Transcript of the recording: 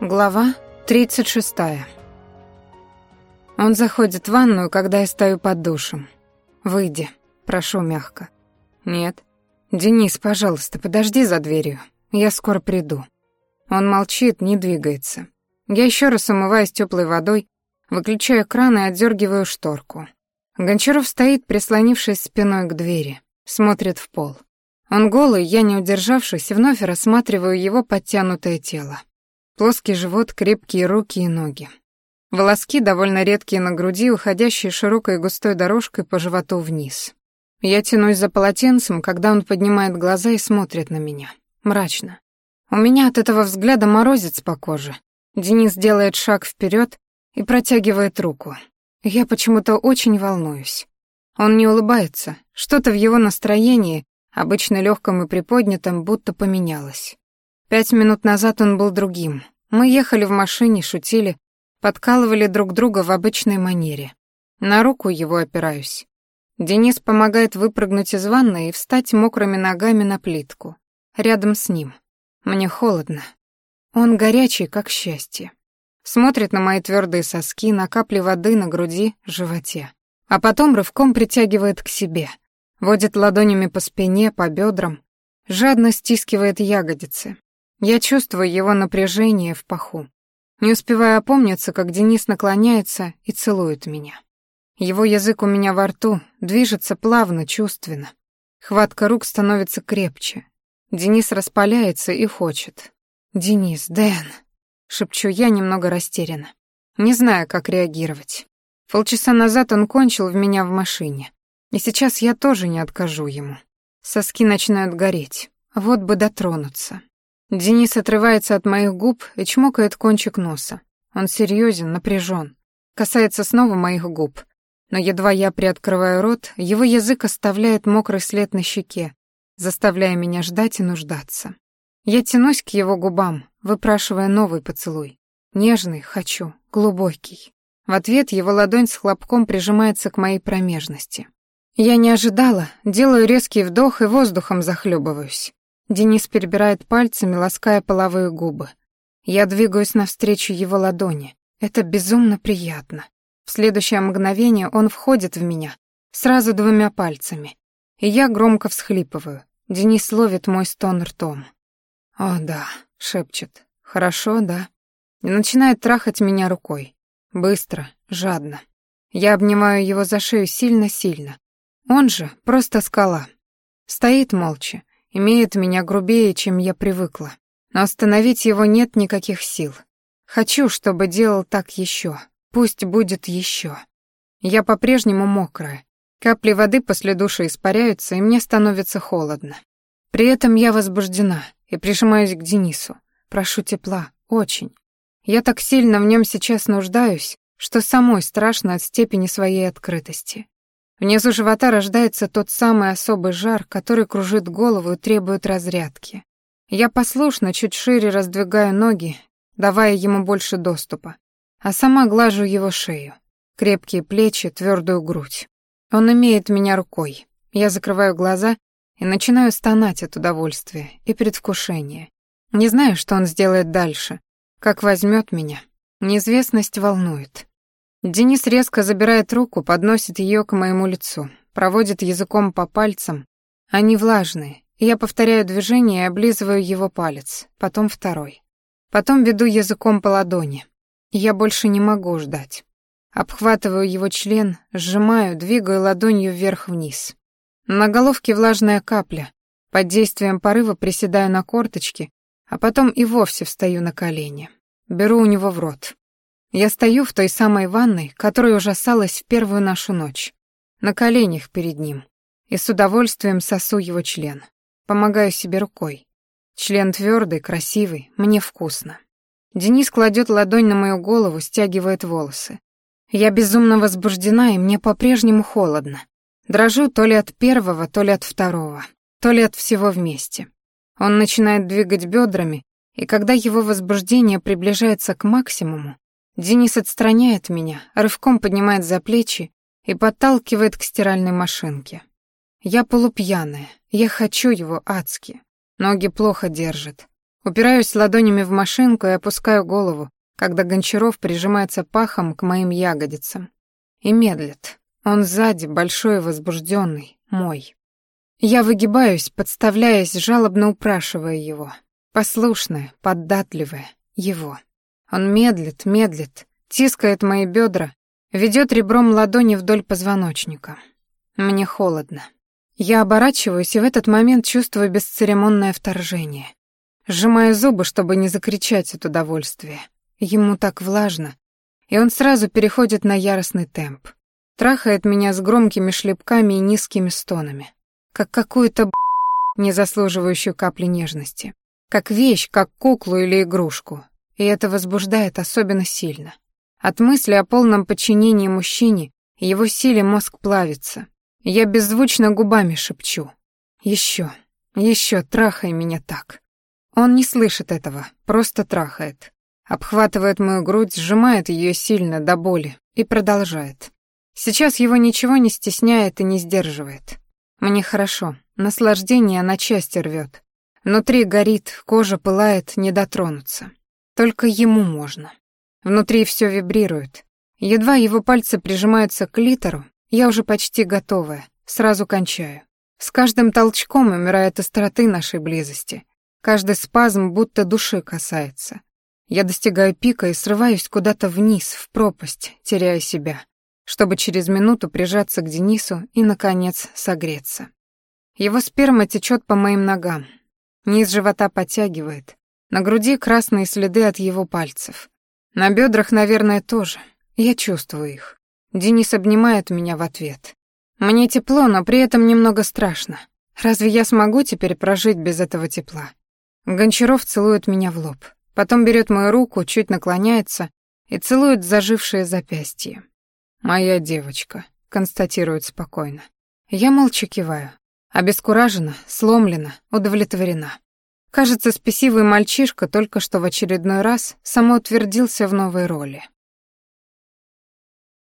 Глава 36. Он заходит в ванную, когда я стою под душем. «Выйди», — прошу мягко. «Нет». «Денис, пожалуйста, подожди за дверью. Я скоро приду». Он молчит, не двигается. Я еще раз умываюсь теплой водой, выключаю кран и отдергиваю шторку. Гончаров стоит, прислонившись спиной к двери, смотрит в пол. Он голый, я, не удержавшись, вновь рассматриваю его подтянутое тело. Плоский живот, крепкие руки и ноги. Волоски довольно редкие на груди, уходящие широкой густой дорожкой по животу вниз. Я тянусь за полотенцем, когда он поднимает глаза и смотрит на меня. Мрачно. У меня от этого взгляда морозец по коже. Денис делает шаг вперед и протягивает руку. Я почему-то очень волнуюсь. Он не улыбается. Что-то в его настроении, обычно легком и приподнятом, будто поменялось. Пять минут назад он был другим. Мы ехали в машине, шутили, подкалывали друг друга в обычной манере. На руку его опираюсь. Денис помогает выпрыгнуть из ванны и встать мокрыми ногами на плитку. Рядом с ним. Мне холодно. Он горячий, как счастье. Смотрит на мои твердые соски, на капли воды на груди, животе. А потом рывком притягивает к себе. Водит ладонями по спине, по бедрам. Жадно стискивает ягодицы. Я чувствую его напряжение в паху. Не успеваю опомниться, как Денис наклоняется и целует меня. Его язык у меня во рту, движется плавно, чувственно. Хватка рук становится крепче. Денис распаляется и хочет. «Денис, Дэн», — шепчу я немного растерянно. Не знаю, как реагировать. Полчаса назад он кончил в меня в машине. И сейчас я тоже не откажу ему. Соски начинают гореть. Вот бы дотронуться. Денис отрывается от моих губ и чмокает кончик носа. Он серьезен, напряжен. Касается снова моих губ. Но едва я приоткрываю рот, его язык оставляет мокрый след на щеке, заставляя меня ждать и нуждаться. Я тянусь к его губам, выпрашивая новый поцелуй. Нежный, хочу, глубокий. В ответ его ладонь с хлопком прижимается к моей промежности. Я не ожидала, делаю резкий вдох и воздухом захлебываюсь. Денис перебирает пальцами, лаская половые губы. Я двигаюсь навстречу его ладони. Это безумно приятно. В следующее мгновение он входит в меня, сразу двумя пальцами. И я громко всхлипываю. Денис ловит мой стон ртом. «О, да», — шепчет. «Хорошо, да». И начинает трахать меня рукой. Быстро, жадно. Я обнимаю его за шею сильно-сильно. Он же просто скала. Стоит молча, имеет меня грубее, чем я привыкла. Но остановить его нет никаких сил. Хочу, чтобы делал так еще. Пусть будет еще. Я по-прежнему мокрая. Капли воды после душа испаряются, и мне становится холодно. При этом я возбуждена и прижимаюсь к Денису. Прошу тепла, очень. Я так сильно в нем сейчас нуждаюсь, что самой страшно от степени своей открытости. Внизу живота рождается тот самый особый жар, который кружит голову и требует разрядки. Я послушно чуть шире раздвигаю ноги, давая ему больше доступа, а сама глажу его шею, крепкие плечи, твердую грудь. Он имеет меня рукой. Я закрываю глаза и начинаю стонать от удовольствия и предвкушения. Не знаю, что он сделает дальше, как возьмет меня. Неизвестность волнует. Денис резко забирает руку, подносит ее к моему лицу, проводит языком по пальцам. Они влажные, я повторяю движение и облизываю его палец, потом второй. Потом веду языком по ладони. Я больше не могу ждать. Обхватываю его член, сжимаю, двигаю ладонью вверх-вниз. На головке влажная капля. Под действием порыва приседаю на корточки, а потом и вовсе встаю на колени. Беру у него в рот. Я стою в той самой ванной, которой ужасалась в первую нашу ночь, на коленях перед ним, и с удовольствием сосу его член. Помогаю себе рукой. Член твердый, красивый, мне вкусно. Денис кладет ладонь на мою голову, стягивает волосы. Я безумно возбуждена, и мне по-прежнему холодно. Дрожу то ли от первого, то ли от второго, то ли от всего вместе. Он начинает двигать бедрами, и когда его возбуждение приближается к максимуму, Денис отстраняет меня, рывком поднимает за плечи и подталкивает к стиральной машинке. Я полупьяная, я хочу его адски. Ноги плохо держат. Упираюсь ладонями в машинку и опускаю голову, когда Гончаров прижимается пахом к моим ягодицам. И медлит. Он сзади, большой и возбужденный, мой. Я выгибаюсь, подставляясь, жалобно упрашивая его. Послушная, податливая, его. Он медлит, медлит, тискает мои бедра, ведет ребром ладони вдоль позвоночника. Мне холодно. Я оборачиваюсь и в этот момент чувствую бесцеремонное вторжение. Сжимаю зубы, чтобы не закричать от удовольствия. Ему так влажно, и он сразу переходит на яростный темп. Трахает меня с громкими шлепками и низкими стонами. Как какую-то б***, не заслуживающую капли нежности. Как вещь, как куклу или игрушку. И это возбуждает особенно сильно. От мысли о полном подчинении мужчине его силе мозг плавится. Я беззвучно губами шепчу. «Еще, еще, трахай меня так». Он не слышит этого, просто трахает. Обхватывает мою грудь, сжимает ее сильно до боли и продолжает. Сейчас его ничего не стесняет и не сдерживает. Мне хорошо, наслаждение на части рвет. Внутри горит, кожа пылает, не дотронуться. Только ему можно. Внутри все вибрирует. Едва его пальцы прижимаются к литеру, я уже почти готовая, сразу кончаю. С каждым толчком умирает остроты нашей близости. Каждый спазм будто души касается. Я достигаю пика и срываюсь куда-то вниз, в пропасть, теряя себя, чтобы через минуту прижаться к Денису и, наконец, согреться. Его сперма течет по моим ногам. Низ живота подтягивает. На груди красные следы от его пальцев. На бедрах, наверное, тоже. Я чувствую их. Денис обнимает меня в ответ. Мне тепло, но при этом немного страшно. Разве я смогу теперь прожить без этого тепла? Гончаров целует меня в лоб. Потом берет мою руку, чуть наклоняется и целует зажившее запястье. «Моя девочка», — констатирует спокойно. Я молча киваю. Обескуражена, сломлена, удовлетворена. Кажется, спесивый мальчишка только что в очередной раз самоутвердился в новой роли.